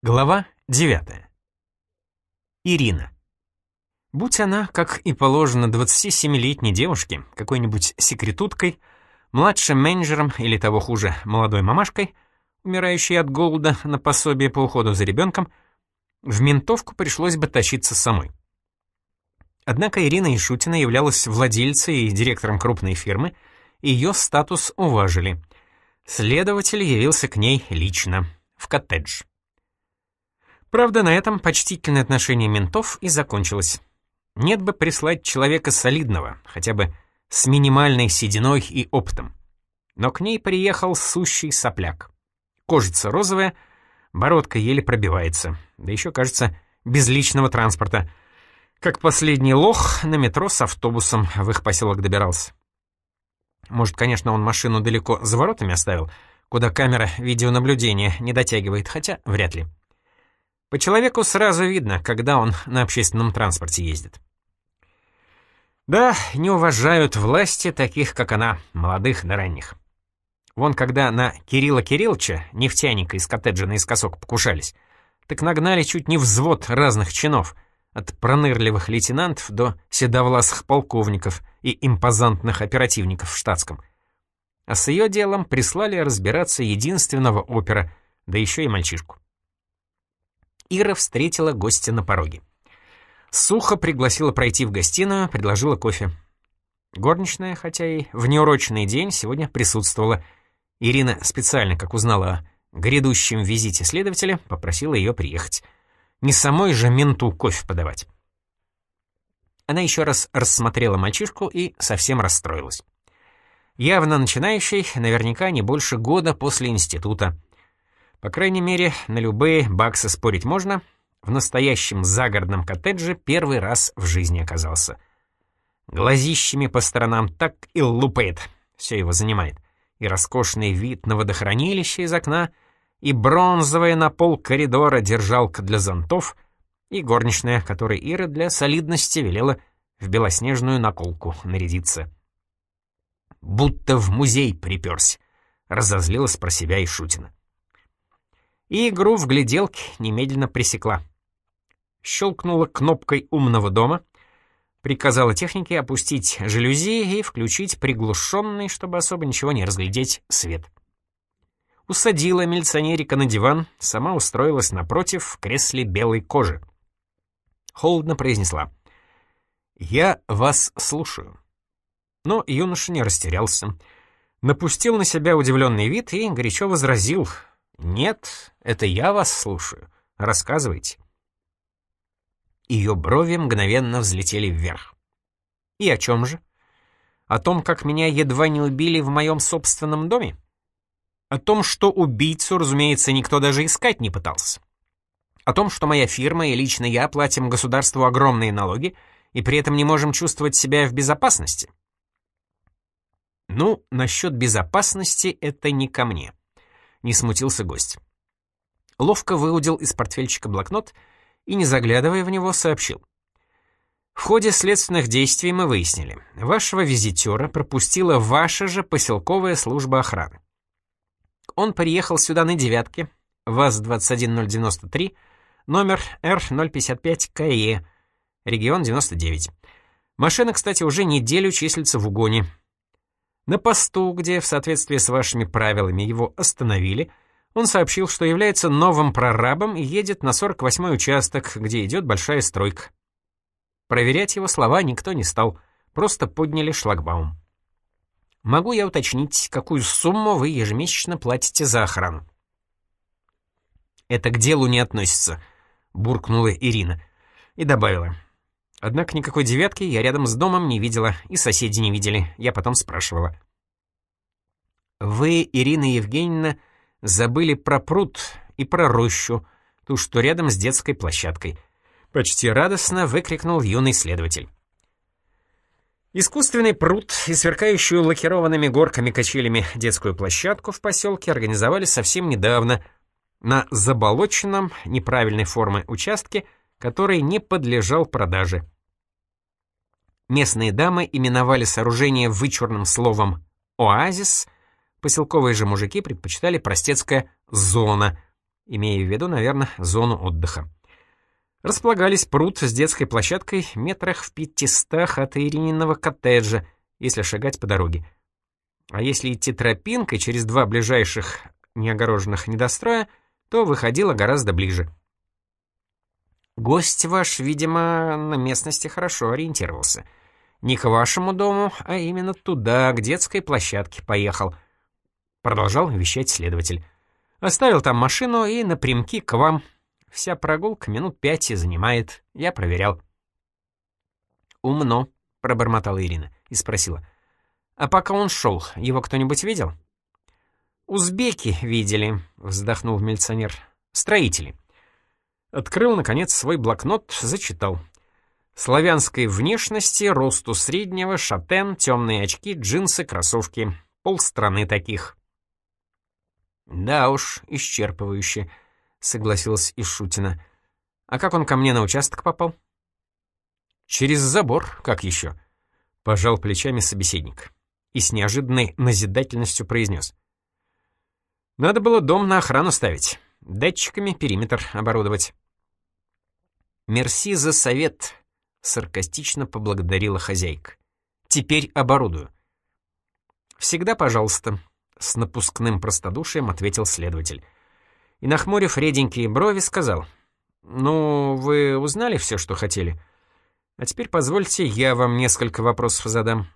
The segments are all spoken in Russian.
Глава 9. Ирина. Будь она, как и положено 27-летней девушке, какой-нибудь секретуткой, младшим менеджером или того хуже, молодой мамашкой, умирающей от голода на пособие по уходу за ребенком, в ментовку пришлось бы тащиться самой. Однако Ирина Ишутина являлась владельцей и директором крупной фирмы, и ее статус уважили. Следователь явился к ней лично, в коттедж. Правда, на этом почтительное отношение ментов и закончилось. Нет бы прислать человека солидного, хотя бы с минимальной сединой и опытом. Но к ней приехал сущий сопляк. Кожица розовая, бородка еле пробивается, да еще, кажется, без личного транспорта. Как последний лох на метро с автобусом в их поселок добирался. Может, конечно, он машину далеко за воротами оставил, куда камера видеонаблюдения не дотягивает, хотя вряд ли. По человеку сразу видно, когда он на общественном транспорте ездит. Да, не уважают власти таких, как она, молодых да ранних. Вон когда на Кирилла Кирилловича, нефтяника из коттеджа наискосок покушались, так нагнали чуть не взвод разных чинов, от пронырливых лейтенантов до седовласых полковников и импозантных оперативников в штатском. А с ее делом прислали разбираться единственного опера, да еще и мальчишку. Ира встретила гостя на пороге. Сухо пригласила пройти в гостиную, предложила кофе. Горничная, хотя и в неурочный день, сегодня присутствовала. Ирина специально, как узнала о грядущем визите следователя, попросила ее приехать. Не самой же менту кофе подавать. Она еще раз рассмотрела мальчишку и совсем расстроилась. Явно начинающий, наверняка не больше года после института. По крайней мере, на любые баксы спорить можно. В настоящем загородном коттедже первый раз в жизни оказался. Глазищами по сторонам так и лупает, все его занимает. И роскошный вид на водохранилище из окна, и бронзовая на пол коридора держалка для зонтов, и горничная, которой Ира для солидности велела в белоснежную наколку нарядиться. Будто в музей приперся, разозлилась про себя и Шутина и игру в гляделки немедленно пресекла. Щелкнула кнопкой умного дома, приказала технике опустить жалюзи и включить приглушенный, чтобы особо ничего не разглядеть, свет. Усадила милиционерика на диван, сама устроилась напротив в кресле белой кожи. Холодно произнесла. «Я вас слушаю». Но юноша не растерялся. Напустил на себя удивленный вид и горячо возразил — «Нет, это я вас слушаю. Рассказывайте». Ее брови мгновенно взлетели вверх. «И о чем же? О том, как меня едва не убили в моем собственном доме? О том, что убийцу, разумеется, никто даже искать не пытался? О том, что моя фирма и лично я платим государству огромные налоги и при этом не можем чувствовать себя в безопасности?» Ну, насчет безопасности это не ко мне не смутился гость. Ловко выудил из портфельчика блокнот и, не заглядывая в него, сообщил. В ходе следственных действий мы выяснили, вашего визитера пропустила ваша же поселковая служба охраны. Он приехал сюда на девятке, ВАЗ-21093, номер Р-055КЕ, регион 99. Машина, кстати, уже неделю числится в угоне, на посту, где в соответствии с вашими правилами его остановили, он сообщил, что является новым прорабом и едет на 48-й участок, где идет большая стройка. Проверять его слова никто не стал, просто подняли шлагбаум. Могу я уточнить, какую сумму вы ежемесячно платите за охрану? Это к делу не относится, буркнула Ирина и добавила. Однако никакой девятки я рядом с домом не видела, и соседи не видели. Я потом спрашивала. «Вы, Ирина Евгеньевна, забыли про пруд и про рощу, ту, что рядом с детской площадкой», — почти радостно выкрикнул юный следователь. Искусственный пруд и сверкающую лакированными горками-качелями детскую площадку в поселке организовали совсем недавно на заболоченном неправильной формы участке — который не подлежал продаже. Местные дамы именовали сооружение вычурным словом «оазис», поселковые же мужики предпочитали простецкое «зона», имея в виду, наверное, зону отдыха. Располагались пруд с детской площадкой метрах в пятистах от Ирининого коттеджа, если шагать по дороге. А если идти тропинкой через два ближайших неогороженных недостроя, то выходило гораздо ближе. Гость ваш, видимо, на местности хорошо ориентировался. Не к вашему дому, а именно туда, к детской площадке поехал. Продолжал вещать следователь. Оставил там машину и напрямки к вам. Вся прогулка минут пять и занимает. Я проверял. «Умно», — пробормотала Ирина и спросила. «А пока он шел, его кто-нибудь видел?» «Узбеки видели», — вздохнул милиционер. «Строители». Открыл, наконец, свой блокнот, зачитал. Славянской внешности, росту среднего, шатен, темные очки, джинсы, кроссовки. Полстраны таких. «Да уж, исчерпывающе», — согласилась Ишутина. «А как он ко мне на участок попал?» «Через забор, как еще?» — пожал плечами собеседник и с неожиданной назидательностью произнес. «Надо было дом на охрану ставить, датчиками периметр оборудовать». «Мерси за совет», — саркастично поблагодарила хозяйка. «Теперь оборудую». «Всегда пожалуйста», — с напускным простодушием ответил следователь. И, нахмурив реденькие брови, сказал. «Ну, вы узнали все, что хотели? А теперь позвольте, я вам несколько вопросов задам».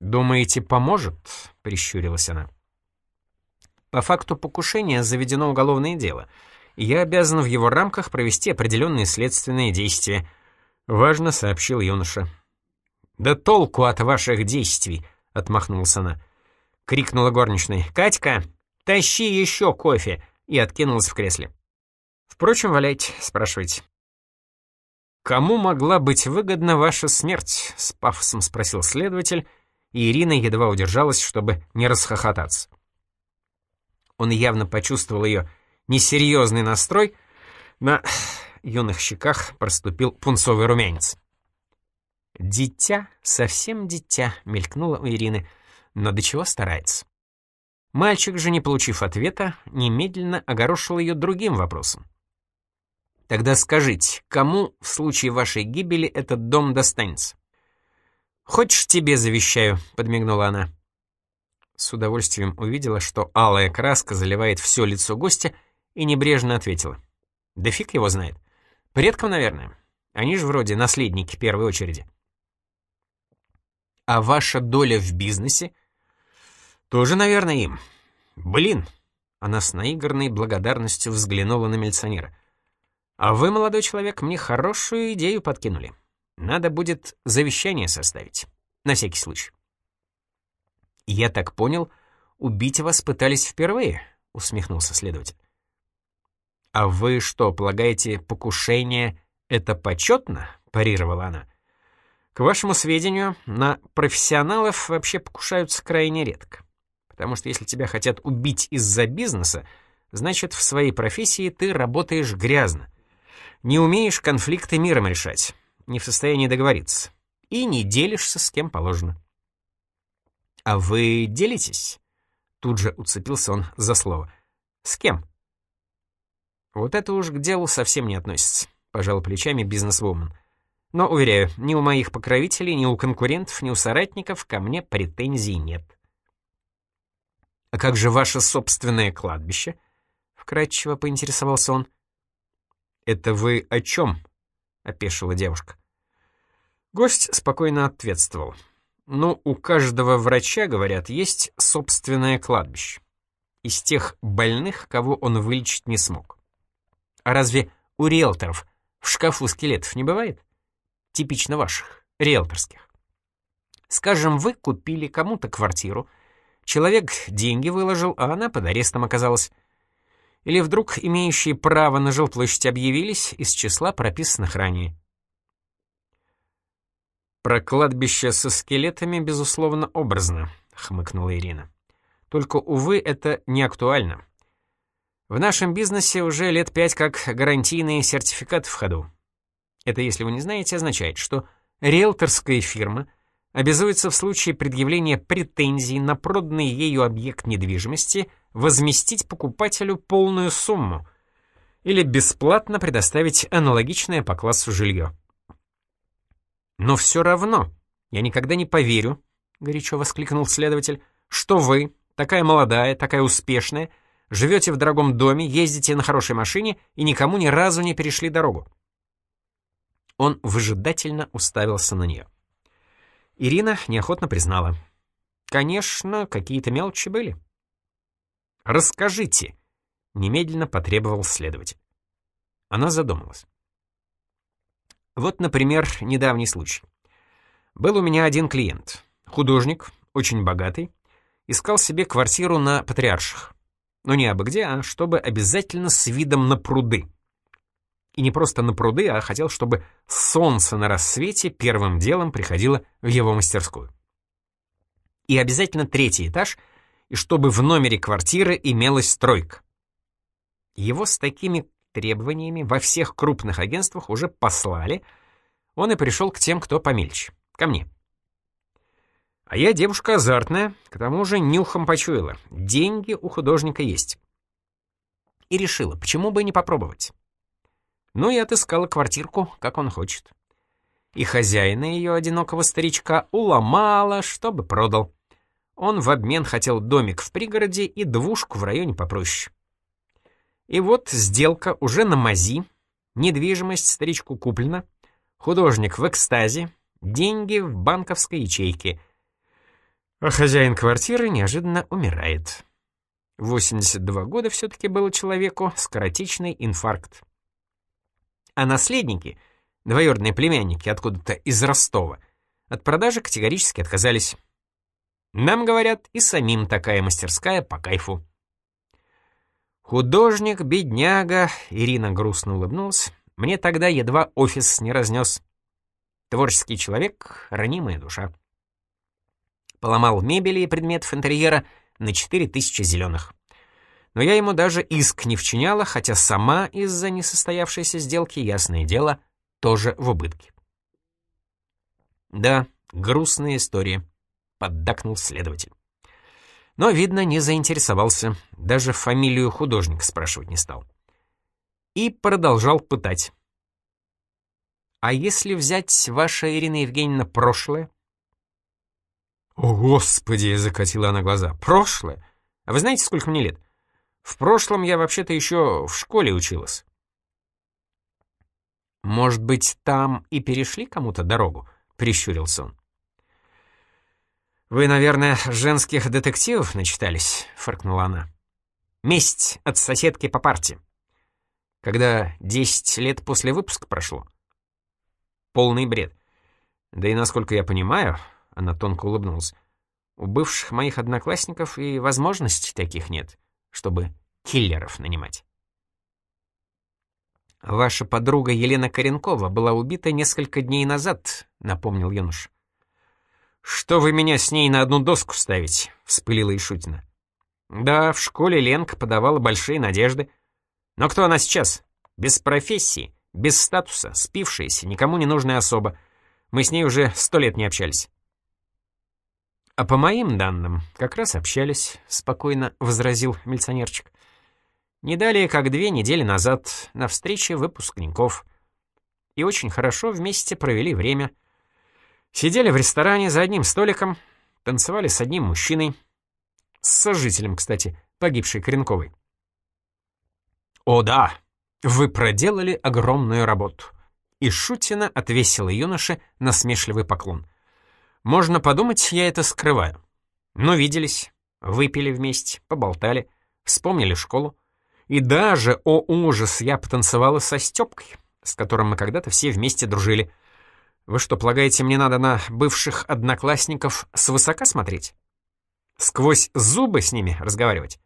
«Думаете, поможет?» — прищурилась она. «По факту покушения заведено уголовное дело — я обязан в его рамках провести определенные следственные действия», — важно сообщил юноша. «Да толку от ваших действий!» — отмахнулась она. Крикнула горничной. «Катька, тащи еще кофе!» и откинулась в кресле. «Впрочем, валяйте, спрашивайте». «Кому могла быть выгодна ваша смерть?» — с пафосом спросил следователь, и Ирина едва удержалась, чтобы не расхохотаться. Он явно почувствовал ее несерьезный настрой, на юных щеках проступил пунцовый румянец. «Дитя, совсем дитя», — мелькнуло у Ирины, но до чего старается. Мальчик же, не получив ответа, немедленно огорошил ее другим вопросом. «Тогда скажите, кому в случае вашей гибели этот дом достанется?» «Хочешь, тебе завещаю», — подмигнула она. С удовольствием увидела, что алая краска заливает все лицо гостя, и небрежно ответила. «Да фиг его знает. Предкам, наверное. Они же вроде наследники первой очереди». «А ваша доля в бизнесе?» «Тоже, наверное, им. Блин!» Она с наигранной благодарностью взглянула на милиционера. «А вы, молодой человек, мне хорошую идею подкинули. Надо будет завещание составить. На всякий случай». «Я так понял, убить вас пытались впервые», — усмехнулся следователь. «А вы что, полагаете, покушение — это почетно?» — парировала она. «К вашему сведению, на профессионалов вообще покушаются крайне редко. Потому что если тебя хотят убить из-за бизнеса, значит, в своей профессии ты работаешь грязно. Не умеешь конфликты миром решать, не в состоянии договориться. И не делишься с кем положено. «А вы делитесь?» Тут же уцепился он за слово. «С кем?» «Вот это уж к делу совсем не относится», — пожал плечами бизнесвумен. «Но, уверяю, ни у моих покровителей, ни у конкурентов, ни у соратников ко мне претензий нет». «А как же ваше собственное кладбище?» — вкратчиво поинтересовался он. «Это вы о чем?» — опешила девушка. Гость спокойно ответствовал. «Ну, у каждого врача, говорят, есть собственное кладбище. Из тех больных, кого он вылечить не смог. А разве у риэлторов в шкафу скелетов не бывает? Типично ваших, риэлторских. Скажем, вы купили кому-то квартиру, человек деньги выложил, а она под арестом оказалась. Или вдруг имеющие право на жилплощадь объявились из числа прописанных ранее. «Про кладбище со скелетами, безусловно, образно», — хмыкнула Ирина. «Только, увы, это не актуально. В нашем бизнесе уже лет пять как гарантийные сертификаты в ходу. Это, если вы не знаете, означает, что риэлторская фирма обязуется в случае предъявления претензий на проданный ею объект недвижимости возместить покупателю полную сумму или бесплатно предоставить аналогичное по классу жилье. «Но все равно я никогда не поверю», — горячо воскликнул следователь, «что вы, такая молодая, такая успешная, живете в дорогом доме, ездите на хорошей машине и никому ни разу не перешли дорогу». Он выжидательно уставился на нее. Ирина неохотно признала. «Конечно, какие-то мелочи были». «Расскажите», — немедленно потребовал следователь. Она задумалась. Вот, например, недавний случай. Был у меня один клиент, художник, очень богатый, искал себе квартиру на Патриарших. Но не абы где, а чтобы обязательно с видом на пруды. И не просто на пруды, а хотел, чтобы солнце на рассвете первым делом приходило в его мастерскую. И обязательно третий этаж, и чтобы в номере квартиры имелась стройка. Его с такими требованиями во всех крупных агентствах уже послали, он и пришел к тем, кто помельче, ко мне. А я девушка азартная, к тому же нюхом почуяла. Деньги у художника есть. И решила, почему бы не попробовать. Ну и отыскала квартирку, как он хочет. И хозяина ее одинокого старичка уломала, чтобы продал. Он в обмен хотел домик в пригороде и двушку в районе попроще. И вот сделка уже на мази, недвижимость старичку куплена, художник в экстазе, деньги в банковской ячейке. А хозяин квартиры неожиданно умирает. 82 года все-таки было человеку, скоротечный инфаркт а наследники, двоюродные племянники откуда-то из Ростова, от продажи категорически отказались. Нам, говорят, и самим такая мастерская по кайфу. Художник, бедняга, Ирина грустно улыбнулась, мне тогда едва офис не разнес. Творческий человек, ранимая душа. Поломал мебели и предметов интерьера на четыре тысячи зеленых но я ему даже иск не вчиняла, хотя сама из-за несостоявшейся сделки, ясное дело, тоже в убытке. «Да, грустная история», — поддакнул следователь. Но, видно, не заинтересовался, даже фамилию художника спрашивать не стал. И продолжал пытать. «А если взять ваша, Ирина Евгеньевна, прошлое?» «О, Господи!» — закатила она глаза. «Прошлое? А вы знаете, сколько мне лет? В прошлом я вообще-то еще в школе училась. Может быть, там и перешли кому-то дорогу? Прищурился он. «Вы, наверное, женских детективов начитались?» — фыркнула она. «Месть от соседки по парте. Когда десять лет после выпуска прошло. Полный бред. Да и насколько я понимаю, — она тонко улыбнулась, — у бывших моих одноклассников и возможностей таких нет чтобы киллеров нанимать. «Ваша подруга Елена Коренкова была убита несколько дней назад», — напомнил юнош. «Что вы меня с ней на одну доску ставите?» — вспылила Ишутина. «Да, в школе Ленка подавала большие надежды. Но кто она сейчас? Без профессии, без статуса, спившаяся, никому не нужная особа. Мы с ней уже сто лет не общались». «А по моим данным, как раз общались», — спокойно возразил милиционерчик. «Не далее, как две недели назад, на встрече выпускников. И очень хорошо вместе провели время. Сидели в ресторане за одним столиком, танцевали с одним мужчиной, с сожителем, кстати, погибшей Коренковой. «О да, вы проделали огромную работу», — и Шутина отвесила юноше насмешливый поклон — можно подумать, я это скрываю. Но виделись, выпили вместе, поболтали, вспомнили школу. И даже, о ужас, я потанцевала со Стёпкой, с которым мы когда-то все вместе дружили. Вы что, полагаете, мне надо на бывших одноклассников свысока смотреть? Сквозь зубы с ними разговаривать?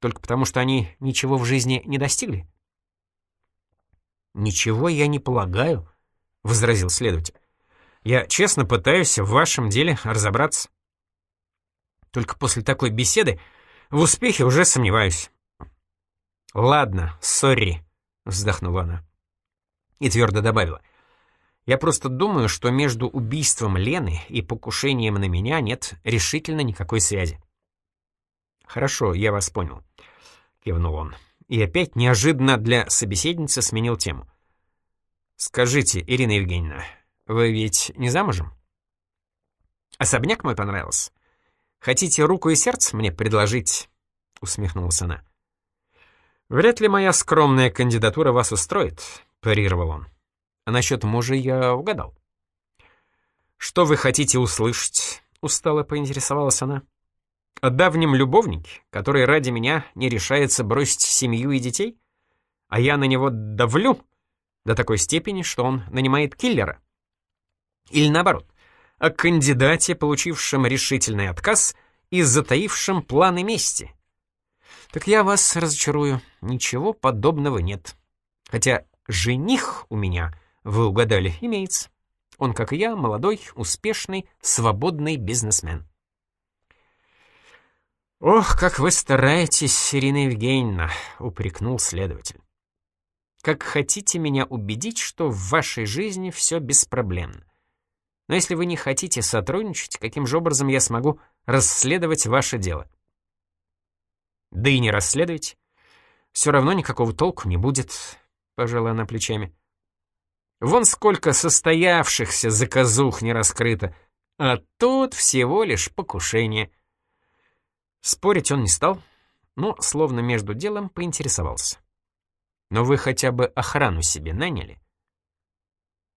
Только потому, что они ничего в жизни не достигли? «Ничего я не полагаю», — возразил следователь. Я честно пытаюсь в вашем деле разобраться. Только после такой беседы в успехе уже сомневаюсь. «Ладно, сори», — вздохнула она. И твердо добавила. Я просто думаю, что между убийством Лены и покушением на меня нет решительно никакой связи. «Хорошо, я вас понял», — кивнул он. И опять неожиданно для собеседницы сменил тему. «Скажите, Ирина Евгеньевна, вы ведь не замужем?» «Особняк мой понравился. Хотите руку и сердце мне предложить?» — усмехнулась она. «Вряд ли моя скромная кандидатура вас устроит», — парировал он. «А насчет мужа я угадал». «Что вы хотите услышать?» — устало поинтересовалась она. «О давнем любовнике, который ради меня не решается бросить семью и детей? А я на него давлю до такой степени, что он нанимает киллера? Или наоборот, о кандидате, получившем решительный отказ и затаившем планы мести, так я вас разочарую, ничего подобного нет. Хотя жених у меня, вы угадали, имеется. Он, как и я, молодой, успешный, свободный бизнесмен. «Ох, как вы стараетесь, Ирина Евгеньевна!» — упрекнул следователь. «Как хотите меня убедить, что в вашей жизни все беспроблемно. Но если вы не хотите сотрудничать, каким же образом я смогу расследовать ваше дело? Да и не расследуйте. Все равно никакого толку не будет, пожала она плечами. Вон сколько состоявшихся заказух не раскрыто, а тут всего лишь покушение. Спорить он не стал, но, словно между делом, поинтересовался. «Но вы хотя бы охрану себе наняли?»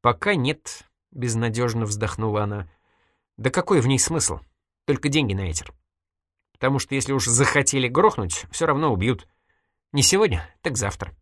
«Пока нет», — безнадежно вздохнула она. «Да какой в ней смысл? Только деньги на ветер» потому что если уж захотели грохнуть, все равно убьют. Не сегодня, так завтра.